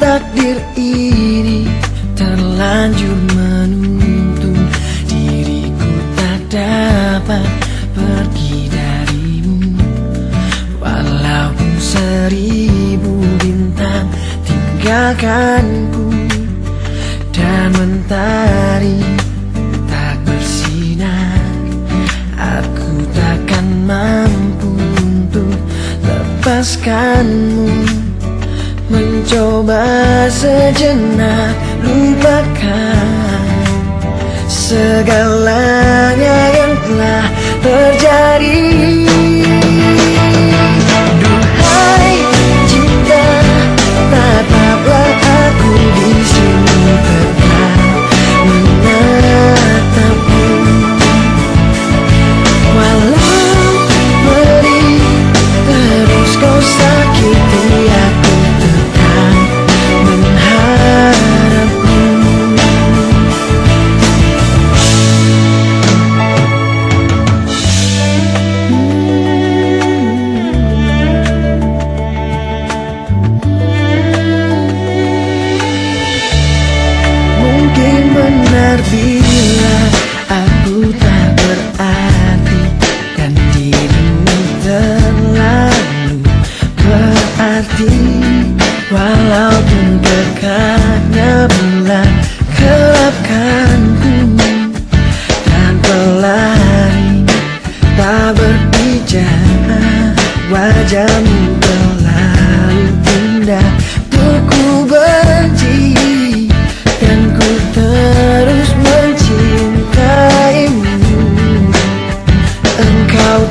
takdir ini terlanjur menuntun. Diriku tak dapat pergi darimu. Walaupun seribu bintang tinggalkanku Dan mentari tak bersinar Aku takkan mampu untuk lepaskanmu. Mencoba sejenak lupakan Segalanya yang telah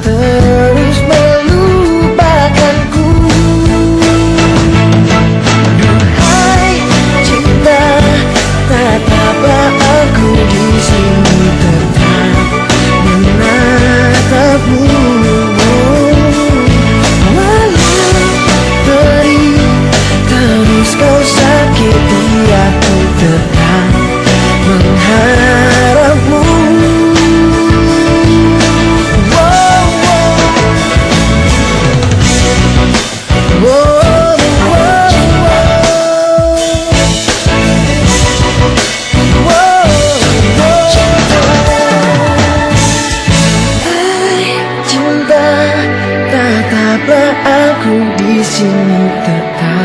the 心亲的答案。